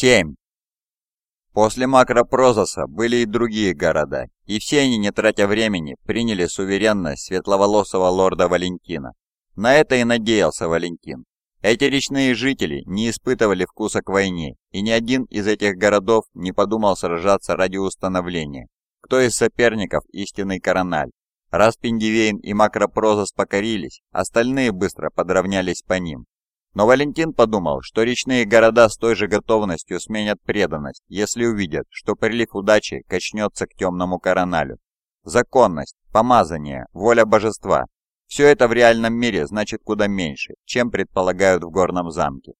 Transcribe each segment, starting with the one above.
7. После макропрозоса были и другие города, и все они, не тратя времени, приняли суверенность светловолосого лорда Валентина. На это и надеялся Валентин. Эти речные жители не испытывали вкуса к войне, и ни один из этих городов не подумал сражаться ради установления, кто из соперников истинный корональ. Раз Пиндивейн и Макропрозос покорились, остальные быстро подравнялись по ним. Но Валентин подумал, что речные города с той же готовностью сменят преданность, если увидят, что прилив удачи качнется к темному короналю. Законность, помазание, воля божества – все это в реальном мире значит куда меньше, чем предполагают в горном замке.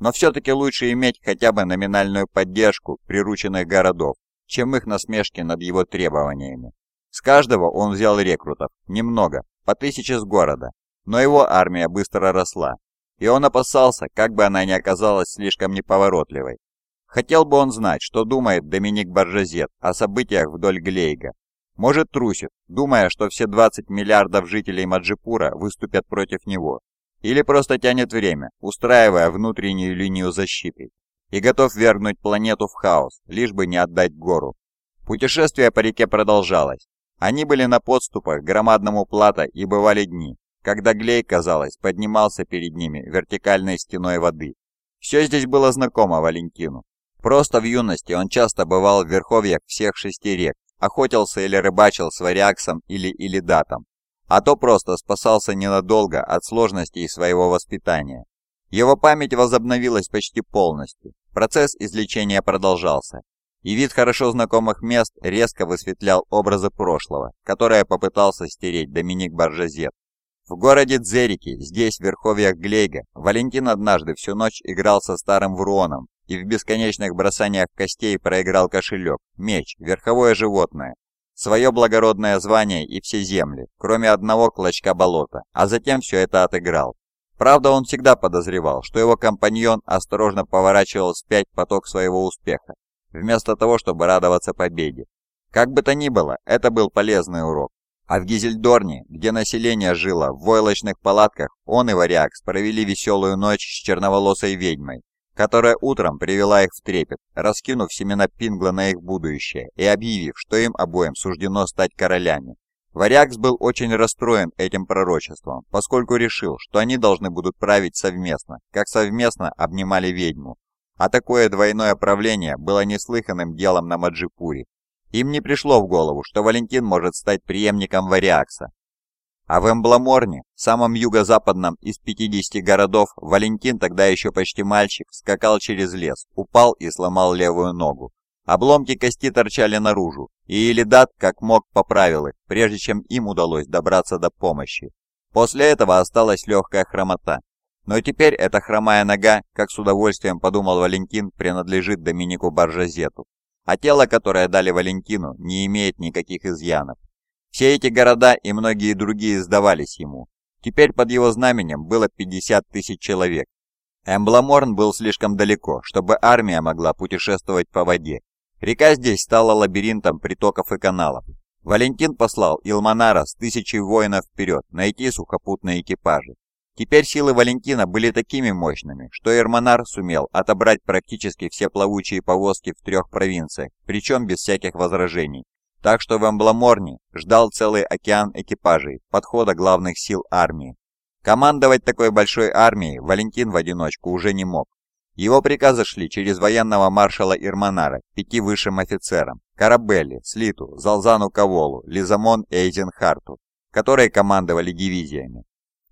Но все-таки лучше иметь хотя бы номинальную поддержку прирученных городов, чем их насмешки над его требованиями. С каждого он взял рекрутов, немного, по тысяче с города, но его армия быстро росла, и он опасался, как бы она ни оказалась слишком неповоротливой. Хотел бы он знать, что думает Доминик Баржазет о событиях вдоль Глейга. Может трусит, думая, что все 20 миллиардов жителей Маджипура выступят против него. Или просто тянет время, устраивая внутреннюю линию защиты. И готов вергнуть планету в хаос, лишь бы не отдать гору. Путешествие по реке продолжалось. Они были на подступах к громадному плато и бывали дни, когда Глей, казалось, поднимался перед ними вертикальной стеной воды. Все здесь было знакомо Валентину. Просто в юности он часто бывал в верховьях всех шести рек, охотился или рыбачил с вариаксом или илидатом, а то просто спасался ненадолго от сложностей своего воспитания. Его память возобновилась почти полностью, процесс излечения продолжался, и вид хорошо знакомых мест резко высветлял образы прошлого, которые попытался стереть Доминик Баржазет. В городе Дзерики, здесь, в верховьях Глейга, Валентин однажды всю ночь играл со старым Вруоном и в бесконечных бросаниях костей проиграл кошелек, меч, верховое животное, свое благородное звание и все земли, кроме одного клочка болота, а затем все это отыграл. Правда, он всегда подозревал, что его компаньон осторожно поворачивал вспять поток своего успеха, вместо того, чтобы радоваться победе. Как бы то ни было, это был полезный урок. А в Гизельдорне, где население жило в войлочных палатках, он и Варякс провели веселую ночь с черноволосой ведьмой, которая утром привела их в трепет, раскинув семена Пингла на их будущее и объявив, что им обоим суждено стать королями. Варякс был очень расстроен этим пророчеством, поскольку решил, что они должны будут править совместно, как совместно обнимали ведьму. А такое двойное правление было неслыханным делом на Маджипуре, им не пришло в голову, что Валентин может стать преемником Вариакса. А в Эмбламорне, самом юго-западном из 50 городов, Валентин, тогда еще почти мальчик, скакал через лес, упал и сломал левую ногу. Обломки кости торчали наружу, и Илидат как мог поправил их, прежде чем им удалось добраться до помощи. После этого осталась легкая хромота. Но теперь эта хромая нога, как с удовольствием подумал Валентин, принадлежит Доминику Баржазету а тело, которое дали Валентину, не имеет никаких изъянов. Все эти города и многие другие сдавались ему. Теперь под его знаменем было 50 тысяч человек. Эмбламорн был слишком далеко, чтобы армия могла путешествовать по воде. Река здесь стала лабиринтом притоков и каналов. Валентин послал Илманара с тысячей воинов вперед найти сухопутные экипажи. Теперь силы Валентина были такими мощными, что Эрмонар сумел отобрать практически все плавучие повозки в трех провинциях, причем без всяких возражений. Так что в Эмбламорне ждал целый океан экипажей подхода главных сил армии. Командовать такой большой армией Валентин в одиночку уже не мог. Его приказы шли через военного маршала Ирманара, пяти высшим офицерам, Карабелли, Слиту, Залзану Каволу, Лизамон и Эйзенхарту, которые командовали дивизиями.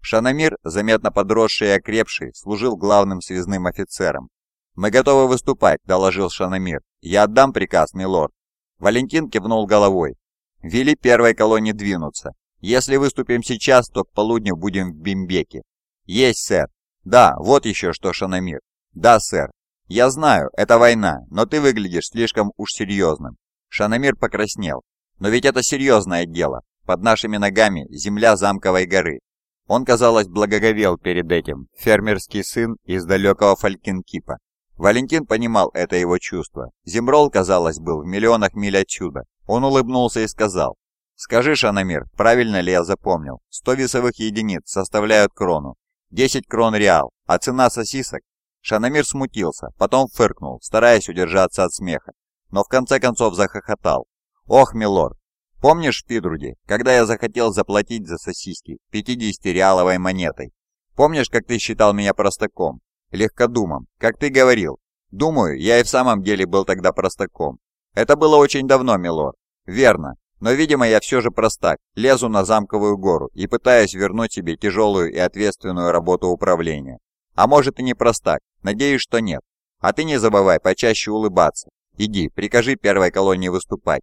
Шанамир, заметно подросший и окрепший, служил главным связным офицером. «Мы готовы выступать», — доложил Шанамир. «Я отдам приказ, милорд». Валентин кивнул головой. «Вели первой колонне двинуться. Если выступим сейчас, то к полудню будем в Бимбеке». «Есть, сэр». «Да, вот еще что, Шанамир». «Да, сэр». «Я знаю, это война, но ты выглядишь слишком уж серьезным». Шанамир покраснел. «Но ведь это серьезное дело. Под нашими ногами земля замковой горы. Он, казалось, благоговел перед этим, фермерский сын из далекого Фалькинкипа. Валентин понимал это его чувство. Земрол, казалось, был в миллионах миль отсюда. Он улыбнулся и сказал, «Скажи, Шанамир, правильно ли я запомнил? Сто весовых единиц составляют крону, 10 крон реал, а цена сосисок?» Шанамир смутился, потом фыркнул, стараясь удержаться от смеха, но в конце концов захохотал. «Ох, милорд, помнишь в Пидруде, когда я захотел заплатить за сосиски 50-реаловой монетой? Помнишь, как ты считал меня простаком, легкодумом, как ты говорил? Думаю, я и в самом деле был тогда простаком. Это было очень давно, милорд. Верно, но, видимо, я все же простак, лезу на замковую гору и пытаюсь вернуть себе тяжелую и ответственную работу управления. А может и не простак, надеюсь, что нет. А ты не забывай почаще улыбаться. Иди, прикажи первой колонии выступать.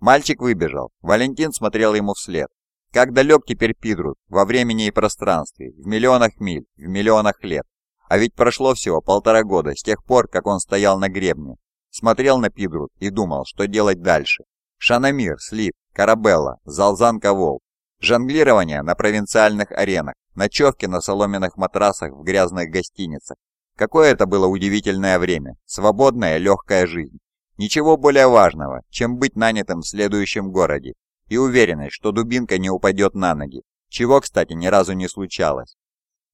Мальчик выбежал. Валентин смотрел ему вслед. Как далек теперь Пидрут во времени и пространстве, в миллионах миль, в миллионах лет. А ведь прошло всего полтора года с тех пор, как он стоял на гребне, смотрел на Пидрут и думал, что делать дальше. Шанамир, Слип, Карабелла, Залзан Ковол. Жонглирование на провинциальных аренах, ночевки на соломенных матрасах в грязных гостиницах. Какое это было удивительное время, свободная легкая жизнь. Ничего более важного, чем быть нанятым в следующем городе и уверенность, что дубинка не упадет на ноги, чего, кстати, ни разу не случалось.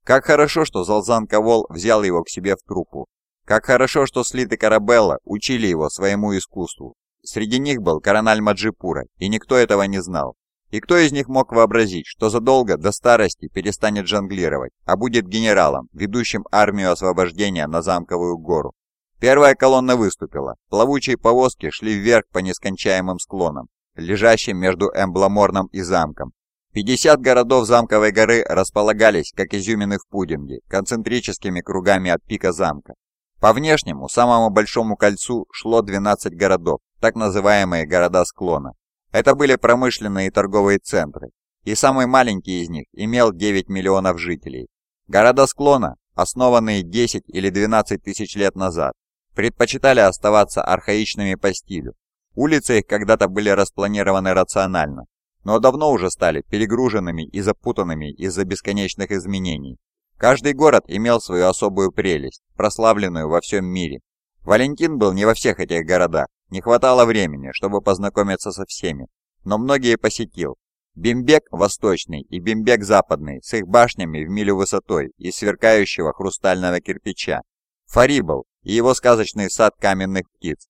Как хорошо, что Залзан Ковол взял его к себе в труппу. Как хорошо, что Слит и Карабелла учили его своему искусству, Среди них был корональ Маджипура, и никто этого не знал. И кто из них мог вообразить, что задолго до старости перестанет жонглировать, а будет генералом, ведущим армию освобождения на замковую гору? Первая колонна выступила. Плавучие повозки шли вверх по нескончаемым склонам, лежащим между Эмбламорном и замком. 50 городов замковой горы располагались, как изюмины в пудинге, концентрическими кругами от пика замка. По внешнему, самому большому кольцу шло 12 городов, так называемые города склона. Это были промышленные и торговые центры, и самый маленький из них имел 9 миллионов жителей. Города склона, основанные 10 или 12 тысяч лет назад, предпочитали оставаться архаичными по стилю. Улицы их когда-то были распланированы рационально, но давно уже стали перегруженными и запутанными из-за бесконечных изменений. Каждый город имел свою особую прелесть, прославленную во всем мире. Валентин был не во всех этих городах, не хватало времени, чтобы познакомиться со всеми, но многие посетил. Бимбек Восточный и Бимбек Западный с их башнями в милю высотой из сверкающего хрустального кирпича. Фарибл и его сказочный сад каменных птиц.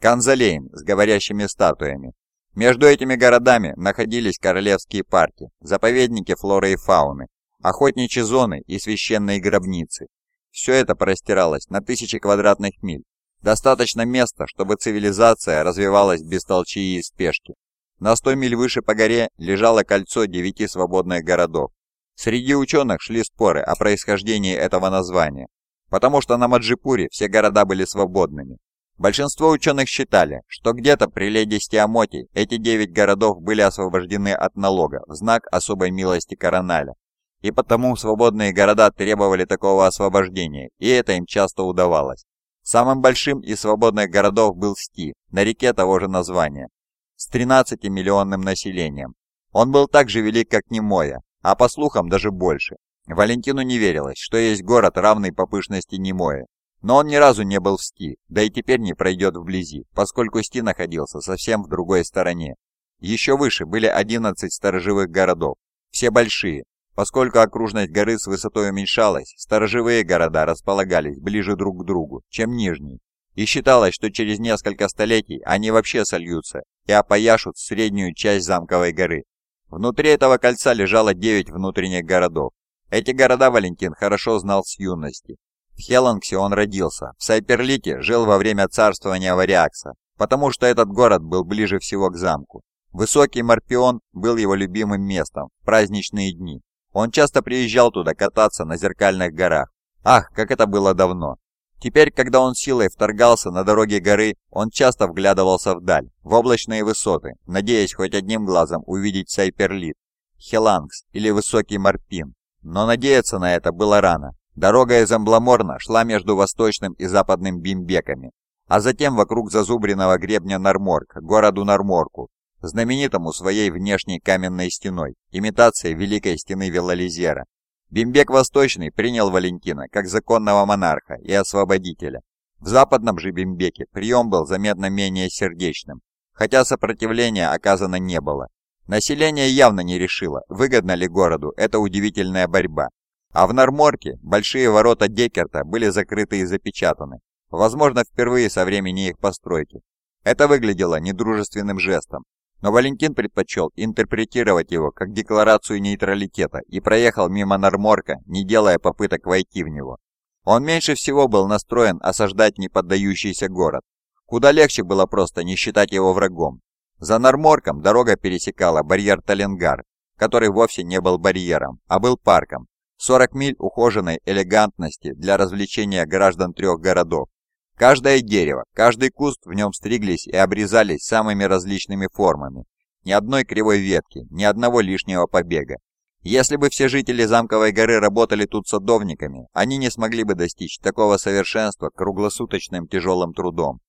Канзалейн с говорящими статуями. Между этими городами находились королевские парки, заповедники флоры и фауны, охотничьи зоны и священные гробницы. Все это простиралось на тысячи квадратных миль, Достаточно места, чтобы цивилизация развивалась без толчии и спешки. На 100 миль выше по горе лежало кольцо девяти свободных городов. Среди ученых шли споры о происхождении этого названия, потому что на Маджипуре все города были свободными. Большинство ученых считали, что где-то при леди Стиамоти эти девять городов были освобождены от налога в знак особой милости Короналя. И потому свободные города требовали такого освобождения, и это им часто удавалось. Самым большим из свободных городов был Сти, на реке того же названия, с 13-миллионным населением. Он был так же велик, как Немоя, а по слухам даже больше. Валентину не верилось, что есть город, равный по пышности Немоя. Но он ни разу не был в Сти, да и теперь не пройдет вблизи, поскольку Сти находился совсем в другой стороне. Еще выше были 11 сторожевых городов, все большие, Поскольку окружность горы с высотой уменьшалась, сторожевые города располагались ближе друг к другу, чем нижние, и считалось, что через несколько столетий они вообще сольются и опояшут среднюю часть замковой горы. Внутри этого кольца лежало 9 внутренних городов. Эти города Валентин хорошо знал с юности. В Хелангсе он родился, в Сайперлите жил во время царствования Вариакса, потому что этот город был ближе всего к замку. Высокий Марпион был его любимым местом в праздничные дни, он часто приезжал туда кататься на зеркальных горах. Ах, как это было давно! Теперь, когда он силой вторгался на дороге горы, он часто вглядывался вдаль, в облачные высоты, надеясь хоть одним глазом увидеть Сайперлит, Хелангс или Высокий Марпин. Но надеяться на это было рано. Дорога из Эмбламорна шла между восточным и западным Бимбеками, а затем вокруг зазубренного гребня Норморк, городу Норморку, знаменитому своей внешней каменной стеной, имитацией Великой Стены Велализера. Бимбек Восточный принял Валентина как законного монарха и освободителя. В западном же Бимбеке прием был заметно менее сердечным, хотя сопротивления оказано не было. Население явно не решило, выгодна ли городу эта удивительная борьба. А в Норморке большие ворота Деккерта были закрыты и запечатаны, возможно, впервые со времени их постройки. Это выглядело недружественным жестом, но Валентин предпочел интерпретировать его как декларацию нейтралитета и проехал мимо Норморка, не делая попыток войти в него. Он меньше всего был настроен осаждать неподдающийся город. Куда легче было просто не считать его врагом. За Норморком дорога пересекала барьер Таленгар, который вовсе не был барьером, а был парком. 40 миль ухоженной элегантности для развлечения граждан трех городов. Каждое дерево, каждый куст в нем стриглись и обрезались самыми различными формами. Ни одной кривой ветки, ни одного лишнего побега. Если бы все жители Замковой горы работали тут садовниками, они не смогли бы достичь такого совершенства круглосуточным тяжелым трудом.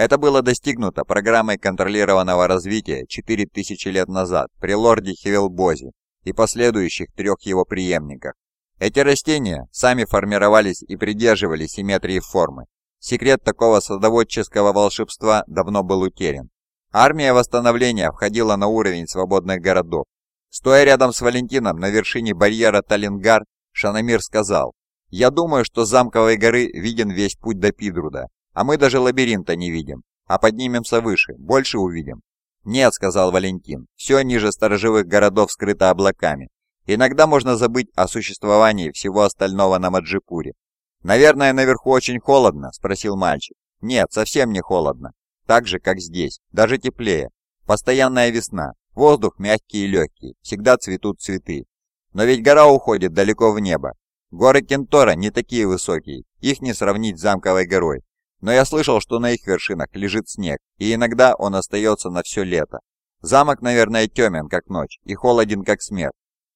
Это было достигнуто программой контролированного развития 4000 лет назад при лорде Хевелбозе и последующих трех его преемниках. Эти растения сами формировались и придерживали симметрии формы. Секрет такого садоводческого волшебства давно был утерян. Армия восстановления входила на уровень свободных городов. Стоя рядом с Валентином на вершине барьера Талингар, Шанамир сказал, «Я думаю, что с замковой горы виден весь путь до Пидруда, а мы даже лабиринта не видим, а поднимемся выше, больше увидим». «Нет», — сказал Валентин, — «все ниже сторожевых городов скрыто облаками. Иногда можно забыть о существовании всего остального на Маджипуре. «Наверное, наверху очень холодно?» – спросил мальчик. «Нет, совсем не холодно. Так же, как здесь. Даже теплее. Постоянная весна. Воздух мягкий и легкий. Всегда цветут цветы. Но ведь гора уходит далеко в небо. Горы Кентора не такие высокие. Их не сравнить с замковой горой. Но я слышал, что на их вершинах лежит снег, и иногда он остается на все лето. Замок, наверное, темен, как ночь, и холоден, как смерть.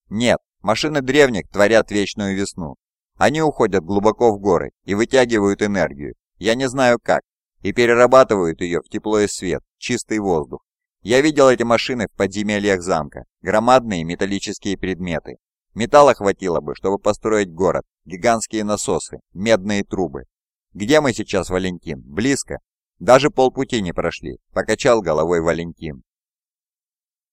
Нет, машины древних творят вечную весну. Они уходят глубоко в горы и вытягивают энергию, я не знаю как, и перерабатывают ее в тепло и свет, чистый воздух. Я видел эти машины в подземельях замка, громадные металлические предметы. Металла хватило бы, чтобы построить город, гигантские насосы, медные трубы. Где мы сейчас, Валентин? Близко? Даже полпути не прошли, покачал головой Валентин.